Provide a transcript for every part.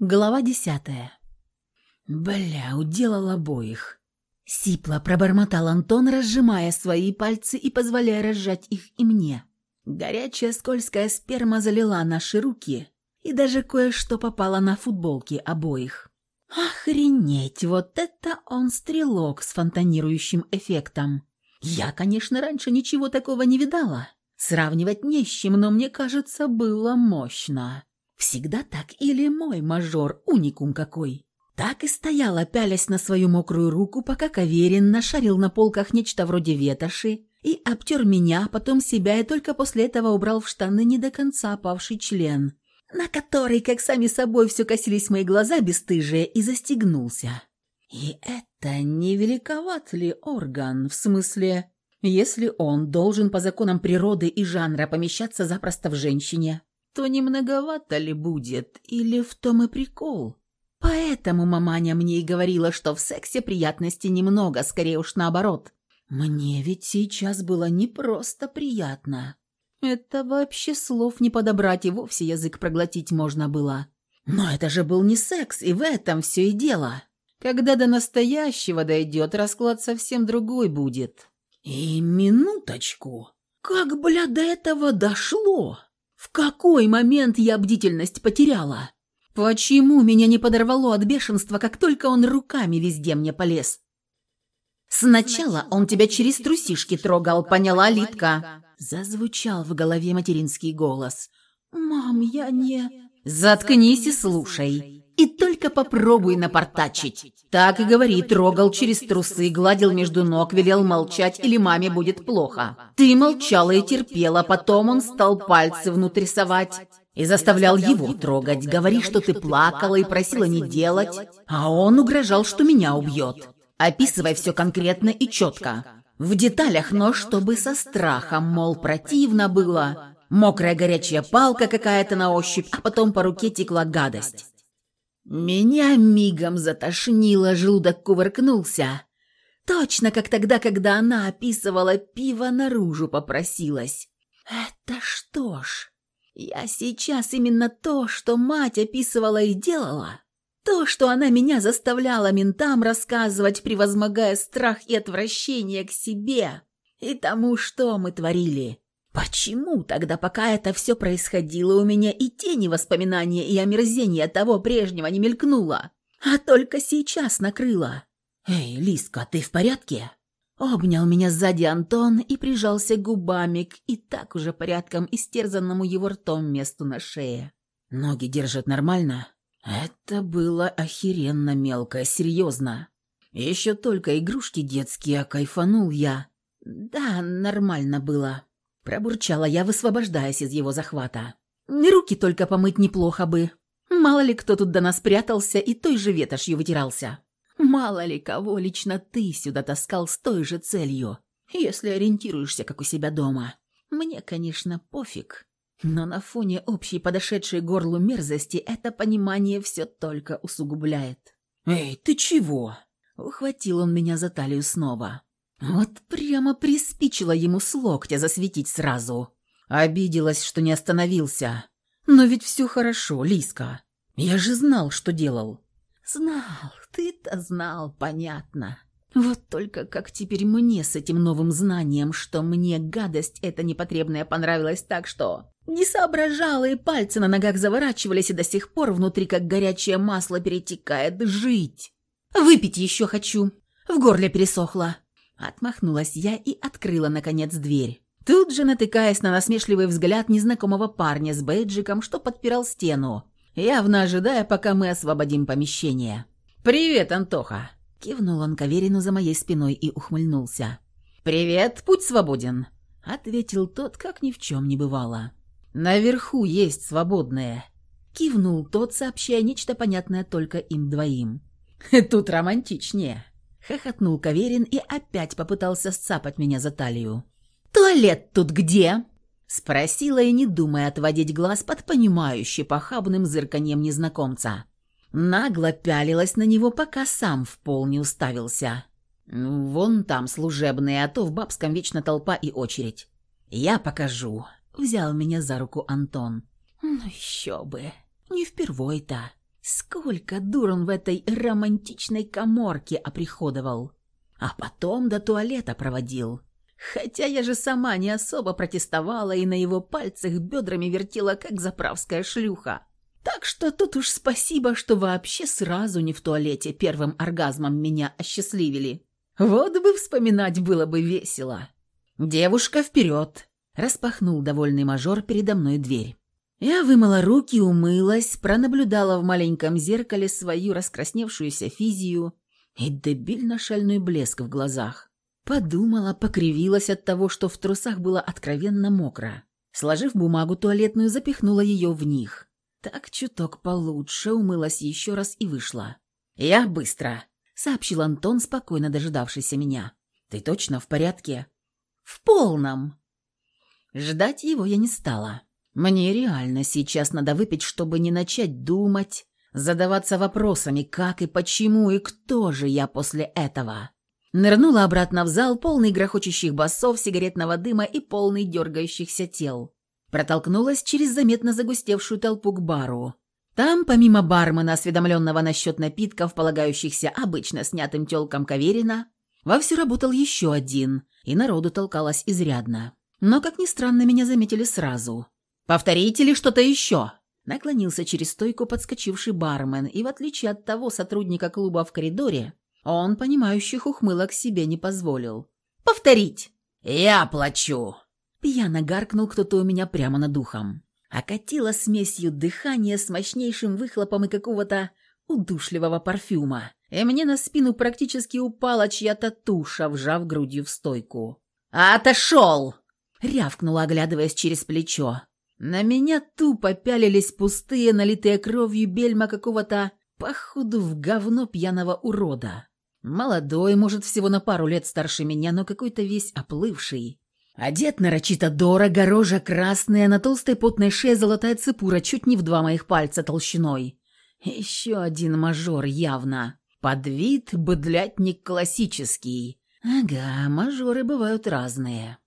Глава десятая. «Бля, уделал обоих». Сипло пробормотал Антон, разжимая свои пальцы и позволяя разжать их и мне. Горячая скользкая сперма залила наши руки, и даже кое-что попало на футболки обоих. Охренеть, вот это он стрелок с фонтанирующим эффектом. Я, конечно, раньше ничего такого не видала. Сравнивать не с чем, но мне кажется, было мощно. Всегда так или мой мажор уникум какой? Так и стояла, пялясь на свою мокрую руку, пока Каверин нашарил на полках нечто вроде ветоши и обтер меня, а потом себя, и только после этого убрал в штаны не до конца опавший член, на который, как сами собой, все косились мои глаза бесстыжие, и застегнулся. И это не великоват ли орган, в смысле, если он должен по законам природы и жанра помещаться запросто в женщине, то не многовато ли будет, или в том и прикол? Поэтому маманя мне и говорила, что в сексе приятности немного, скорее уж наоборот. Мне ведь сейчас было не просто приятно. Это вообще слов не подобрать, и вовсе язык проглотить можно было. Но это же был не секс, и в этом все и дело. Когда до настоящего дойдет, расклад совсем другой будет. И минуточку. Как, бля, до этого дошло? В какой момент я бдительность потеряла? Почему меня не подорвало от бешенства, как только он руками везде мне полез? Сначала он тебя через трусишки трогал, поняла Литка? Зазвучал в голове материнский голос. Мам, я не... Заткнись и слушай. И только попробуй напортачить. Так и говори, трогал через трусы, гладил между ног, велел молчать, или маме будет плохо. Ты молчала и терпела, потом он стал пальцы внутрь совать и заставлял его трогать. Говори, что ты плакала и просила не делать, а он угрожал, что меня убьет. Описывай все конкретно и четко. В деталях, но чтобы со страхом, мол, противно было. Мокрая горячая палка какая-то на ощупь, а потом по руке текла гадость. Меня мигом затошнило, желудок кувыркнулся. Точно как тогда, когда она описывала пиво, наружу попросилась. Это что ж, я сейчас именно то, что мать описывала и делала. То, что она меня заставляла ментам рассказывать, превозмогая страх и отвращение к себе и тому, что мы творили. Почему тогда, пока это все происходило, у меня и тени воспоминания и омерзения того прежнего не мелькнуло, а только сейчас накрыло? «Эй, Лиска, ты в порядке?» Обнял меня сзади Антон и прижался губами к и так уже порядком истерзанному его ртом месту на шее. «Ноги держат нормально?» Это было охеренно мелко, серьезно. Еще только игрушки детские, а кайфанул я. Да, нормально было. Пробурчала я, высвобождаясь из его захвата. «Руки только помыть неплохо бы. Мало ли кто тут до нас прятался и той же ветошью вытирался. Мало ли кого лично ты сюда таскал с той же целью, если ориентируешься, как у себя дома. Мне, конечно, пофиг, но на фоне общей подошедшей горлу мерзости это понимание все только усугубляет. «Эй, ты чего?» Ухватил он меня за талию снова. Вот прямо приспичило ему с локтя засветить сразу. Обиделась, что не остановился. Но ведь все хорошо, Лиска. Я же знал, что делал. Знал, ты-то знал, понятно. Вот только как теперь мне с этим новым знанием, что мне гадость эта непотребная понравилась так, что... Не соображала, и пальцы на ногах заворачивались, и до сих пор внутри, как горячее масло, перетекает. Жить! Выпить еще хочу. В горле пересохло. Отмахнулась я и открыла, наконец, дверь. Тут же натыкаясь на насмешливый взгляд незнакомого парня с бейджиком, что подпирал стену, явно ожидая, пока мы освободим помещение. «Привет, Антоха!» Кивнул он Каверину за моей спиной и ухмыльнулся. «Привет, путь свободен!» Ответил тот, как ни в чем не бывало. «Наверху есть свободные!» Кивнул тот, сообщая нечто понятное только им двоим. «Тут романтичнее!» Хохотнул Каверин и опять попытался сцапать меня за талию. «Туалет тут где?» Спросила и не думая отводить глаз под понимающий похабным зырканьем незнакомца. Нагло пялилась на него, пока сам в пол не уставился. «Вон там служебные, а то в бабском вечно толпа и очередь. Я покажу», — взял меня за руку Антон. «Ну еще бы, не впервой-то». Сколько дур он в этой романтичной коморке оприходовал. А потом до туалета проводил. Хотя я же сама не особо протестовала и на его пальцах бедрами вертела, как заправская шлюха. Так что тут уж спасибо, что вообще сразу не в туалете первым оргазмом меня осчастливили. Вот бы вспоминать было бы весело. «Девушка, вперед!» – распахнул довольный мажор передо мной дверь. Я вымыла руки, умылась, пронаблюдала в маленьком зеркале свою раскрасневшуюся физию и дебильно-шальной блеск в глазах. Подумала, покривилась от того, что в трусах было откровенно мокро. Сложив бумагу туалетную, запихнула ее в них. Так чуток получше, умылась еще раз и вышла. «Я быстро», — сообщил Антон, спокойно дожидавшийся меня. «Ты точно в порядке?» «В полном». Ждать его я не стала. Мне реально сейчас надо выпить, чтобы не начать думать, задаваться вопросами, как и почему и кто же я после этого. Нырнула обратно в зал, полный грохочущих басов, сигаретного дыма и полный дергающихся тел. Протолкнулась через заметно загустевшую толпу к бару. Там, помимо бармена, осведомленного насчет напитков, полагающихся обычно снятым телкам Каверина, вовсю работал еще один, и народу толкалось изрядно. Но, как ни странно, меня заметили сразу. «Повторите ли что-то еще?» Наклонился через стойку подскочивший бармен, и в отличие от того сотрудника клуба в коридоре, он понимающих ухмылок себе не позволил. «Повторить!» «Я плачу!» Пьяно гаркнул кто-то у меня прямо над ухом. Окатило смесью дыхания с мощнейшим выхлопом и какого-то удушливого парфюма. И мне на спину практически упала чья-то туша, вжав грудью в стойку. «Отошел!» — рявкнула, оглядываясь через плечо. На меня тупо пялились пустые, налитые кровью бельма какого-то, походу, в говно пьяного урода. Молодой, может, всего на пару лет старше меня, но какой-то весь оплывший. Одет нарочито дорого, рожа красная, на толстой потной шее золотая цепура, чуть не в два моих пальца толщиной. Еще один мажор, явно. Под вид быдлятник классический. Ага, мажоры бывают разные.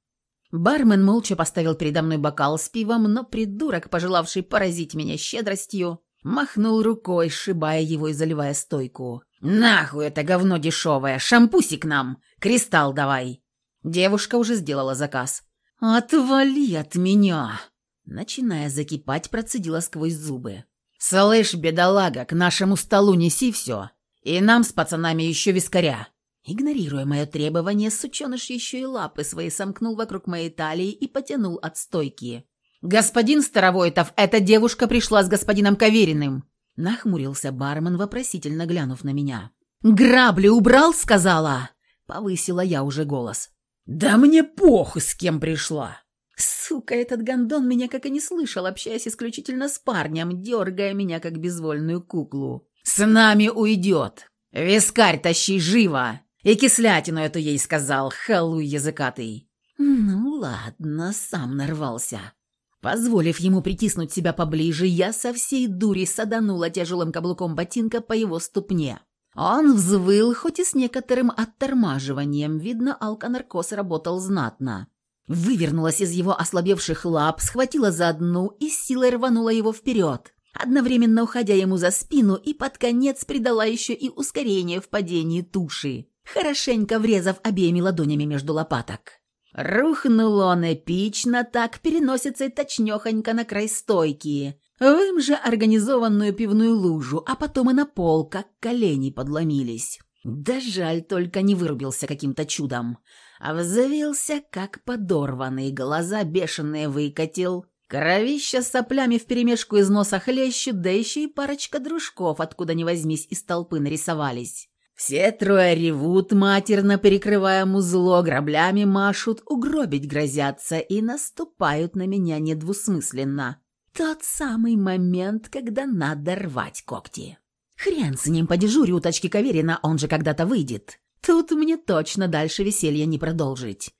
Бармен молча поставил передо мной бокал с пивом, но придурок, пожелавший поразить меня щедростью, махнул рукой, сшибая его и заливая стойку. «Нахуй это говно дешевое! Шампусик нам! Кристалл давай!» Девушка уже сделала заказ. «Отвали от меня!» Начиная закипать, процедила сквозь зубы. «Слышь, бедолага, к нашему столу неси все. И нам с пацанами еще вискаря. Игнорируя мое требование, сученыш еще и лапы свои сомкнул вокруг моей талии и потянул от стойки. «Господин Старовойтов, эта девушка пришла с господином Кавериным!» Нахмурился бармен, вопросительно глянув на меня. «Грабли убрал?» — сказала. Повысила я уже голос. «Да мне похуй, с кем пришла!» Сука, этот гондон меня как и не слышал, общаясь исключительно с парнем, дергая меня как безвольную куклу. «С нами уйдет! Вискарь тащи живо!» И кислятину эту ей сказал, халуй языкатый. Ну ладно, сам нарвался. Позволив ему притиснуть себя поближе, я со всей дури саданула тяжелым каблуком ботинка по его ступне. Он взвыл, хоть и с некоторым оттормаживанием. Видно, алконаркоз работал знатно. Вывернулась из его ослабевших лап, схватила за одну и силой рванула его вперед, одновременно уходя ему за спину и под конец придала еще и ускорение в падении туши хорошенько врезав обеими ладонями между лопаток. Рухнул он эпично, так переносится и точнёхонько на край стойки, в им же организованную пивную лужу, а потом и на пол, как колени подломились. Да жаль, только не вырубился каким-то чудом, а взвился, как подорванный, глаза бешеные выкатил, кровища с соплями вперемешку из носа хлещет, да еще и парочка дружков, откуда ни возьмись, из толпы нарисовались. Все трое ревут, матерно перекрывая музло, граблями машут, угробить грозятся и наступают на меня недвусмысленно. Тот самый момент, когда надо рвать когти. Хрен с ним по дежурю уточки Каверина, он же когда-то выйдет. Тут мне точно дальше веселья не продолжить.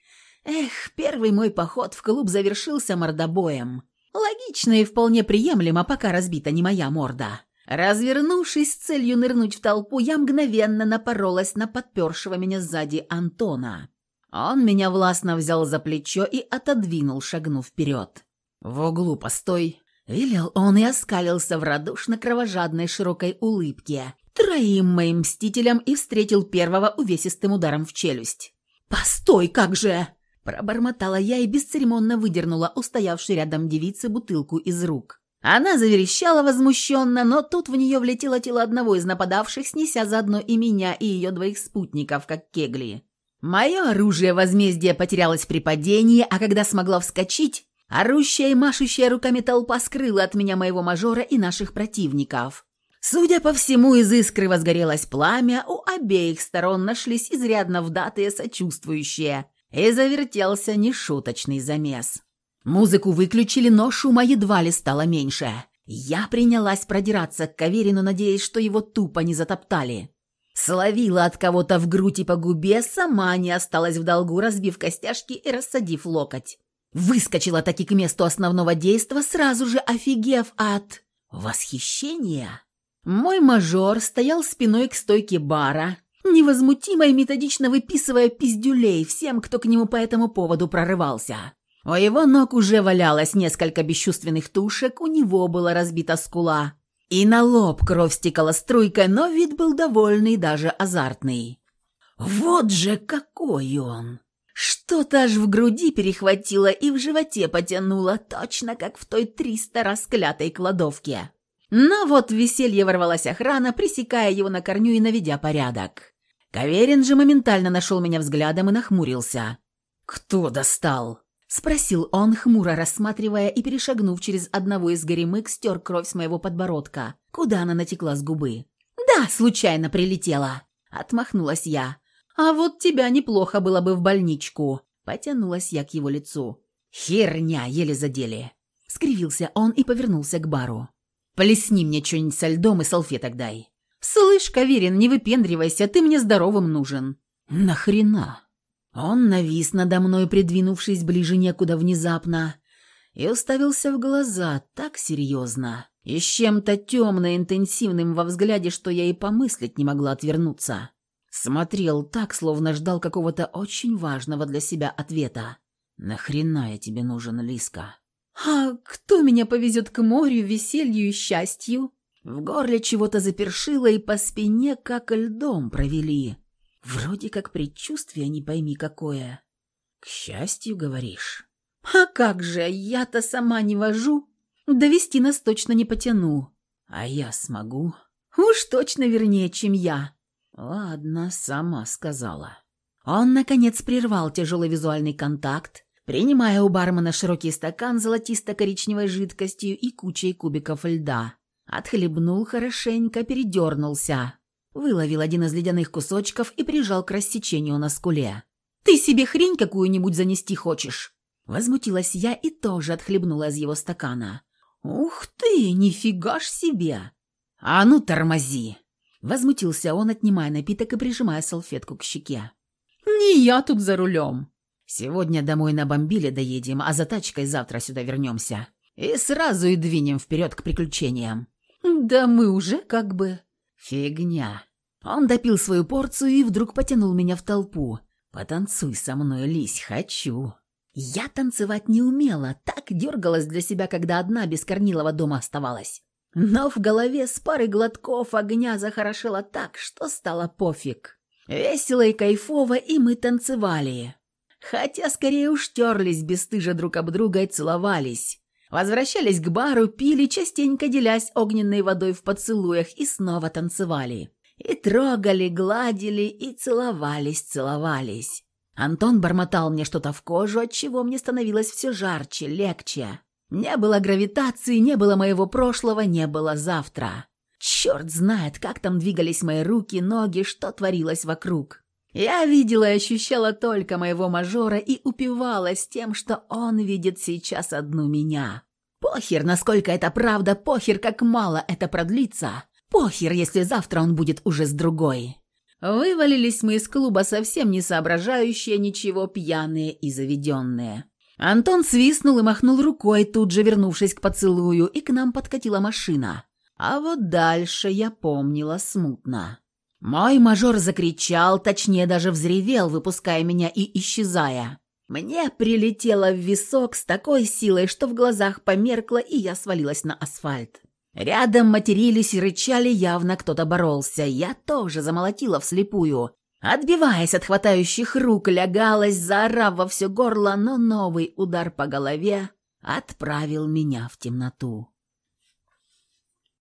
Эх, первый мой поход в клуб завершился мордобоем. Логично и вполне приемлемо, пока разбита не моя морда. Развернувшись с целью нырнуть в толпу, я мгновенно напоролась на подпершего меня сзади Антона. Он меня властно взял за плечо и отодвинул, шагнув вперед. «В углу постой!» Велел он и оскалился в радушно-кровожадной широкой улыбке, троим моим мстителям и встретил первого увесистым ударом в челюсть. «Постой, как же!» Пробормотала я и бесцеремонно выдернула устоявшей рядом девицы бутылку из рук. Она заверещала возмущенно, но тут в нее влетело тело одного из нападавших, снеся заодно и меня, и ее двоих спутников, как кегли. Мое оружие возмездия потерялось при падении, а когда смогла вскочить, орущая и машущая руками толпа скрыла от меня моего мажора и наших противников. Судя по всему, из искры возгорелось пламя, у обеих сторон нашлись изрядно вдатые сочувствующие, и завертелся нешуточный замес. Музыку выключили, но шума едва ли стало меньше. Я принялась продираться к Каверину, надеясь, что его тупо не затоптали. Словила от кого-то в грудь и по губе, сама не осталась в долгу, разбив костяшки и рассадив локоть. Выскочила таки к месту основного действа, сразу же офигев от... восхищения. Мой мажор стоял спиной к стойке бара, невозмутимо и методично выписывая пиздюлей всем, кто к нему по этому поводу прорывался. У его ног уже валялось несколько бесчувственных тушек, у него была разбита скула. И на лоб кровь стекала струйкой, но вид был довольный, даже азартный. Вот же какой он! Что-то аж в груди перехватило и в животе потянуло, точно как в той триста расклятой кладовке. Но вот в веселье ворвалась охрана, пресекая его на корню и наведя порядок. Каверин же моментально нашел меня взглядом и нахмурился. «Кто достал?» – спросил он, хмуро рассматривая и перешагнув через одного из горемык, стер кровь с моего подбородка, куда она натекла с губы. «Да, случайно прилетела», – отмахнулась я. «А вот тебя неплохо было бы в больничку», – потянулась я к его лицу. «Херня, еле задели», – скривился он и повернулся к бару. Плесни мне что-нибудь со льдом и салфеток дай. Слышь, Каверин, не выпендривайся, ты мне здоровым нужен. Нахрена? Он навис надо мной, придвинувшись ближе некуда внезапно, и уставился в глаза так серьезно и с чем-то темно-интенсивным во взгляде, что я и помыслить не могла отвернуться. Смотрел так, словно ждал какого-то очень важного для себя ответа. «Нахрена я тебе нужен, Лиска?» «А кто меня повезет к морю, веселью и счастью?» В горле чего-то запершило и по спине как льдом провели. Вроде как предчувствие, не пойми какое. «К счастью, говоришь?» «А как же, я-то сама не вожу. Довести нас точно не потяну». «А я смогу?» «Уж точно вернее, чем я». «Ладно, сама сказала». Он, наконец, прервал тяжелый визуальный контакт, принимая у бармена широкий стакан золотисто-коричневой жидкостью и кучей кубиков льда. Отхлебнул хорошенько, передернулся. Выловил один из ледяных кусочков и прижал к рассечению на скуле. «Ты себе хрень какую-нибудь занести хочешь?» Возмутилась я и тоже отхлебнула из его стакана. «Ух ты, нифига ж себе!» «А ну, тормози!» Возмутился он, отнимая напиток и прижимая салфетку к щеке. «Не я тут за рулем!» Сегодня домой на бомбиле доедем, а за тачкой завтра сюда вернемся. И сразу и двинем вперед к приключениям». «Да мы уже как бы...» «Фигня». Он допил свою порцию и вдруг потянул меня в толпу. «Потанцуй со мной, Лись, хочу». Я танцевать не умела, так дергалась для себя, когда одна без Корнилова дома оставалась. Но в голове с парой глотков огня захорошело так, что стало пофиг. Весело и кайфово, и мы танцевали. Хотя скорее уж терлись бесстыжо друг об друга и целовались. Возвращались к бару, пили, частенько делясь огненной водой в поцелуях и снова танцевали. И трогали, гладили, и целовались, целовались. Антон бормотал мне что-то в кожу, от чего мне становилось все жарче, легче. Не было гравитации, не было моего прошлого, не было завтра. Черт знает, как там двигались мои руки, ноги, что творилось вокруг. Я видела и ощущала только моего мажора и упивалась тем, что он видит сейчас одну меня. Похер, насколько это правда, похер, как мало это продлится. Похер, если завтра он будет уже с другой. Вывалились мы из клуба совсем не соображающие ничего, пьяные и заведенные. Антон свистнул и махнул рукой, тут же вернувшись к поцелую, и к нам подкатила машина. А вот дальше я помнила смутно. Мой мажор закричал, точнее даже взревел, выпуская меня и исчезая. Мне прилетело в висок с такой силой, что в глазах померкло, и я свалилась на асфальт. Рядом матерились и рычали, явно кто-то боролся. Я тоже замолотила вслепую. Отбиваясь от хватающих рук, лягалась, заорав во все горло, но новый удар по голове отправил меня в темноту.